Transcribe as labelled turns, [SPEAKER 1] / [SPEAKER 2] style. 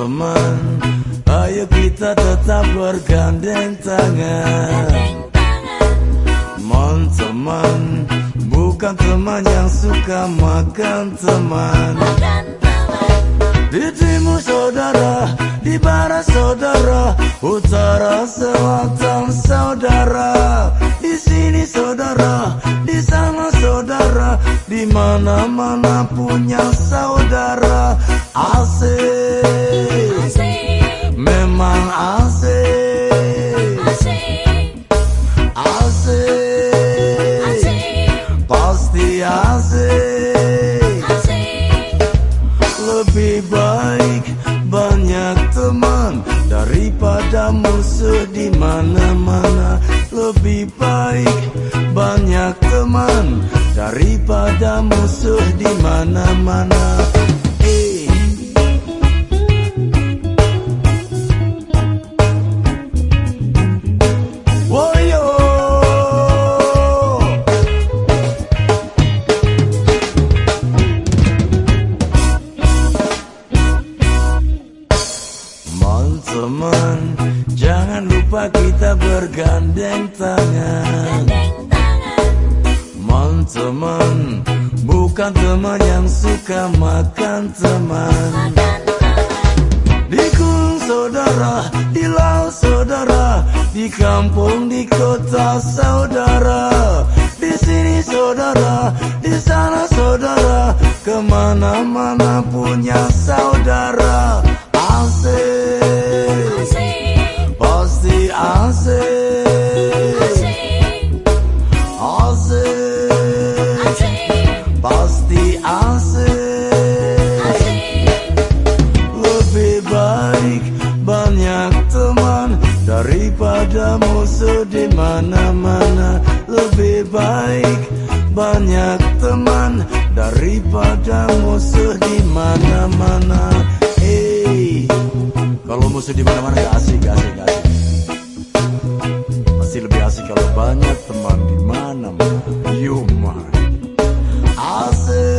[SPEAKER 1] Teman-teman Ayo kita tetap bergandeng tangan. Teman-teman Bukan teman yang suka makan teman. Di timur saudara Di barat saudara Utara selatan saudara. Di sini saudara Di sana saudara Di mana-mana punya saudara. Asik Lebih baik banyak teman Daripada musuh di mana-mana. Lebih baik banyak teman Daripada musuh di mana-mana Teman-teman, jangan lupa kita bergandeng tangan. Teman-teman, bukan teman yang suka makan teman. Di gunung saudara, di laut saudara, di kampung, di kota saudara. Di sini saudara, di sana saudara, ke mana-mana punya saudara. Asik, pasti asik, asik, pasti asik. Lebih baik banyak teman daripada musuh di mana-mana. Lebih baik banyak teman daripada musuh di mana-mana. Hey, kalau musuh di mana-mana gak asik, gak asik, gak asik. Banyak teman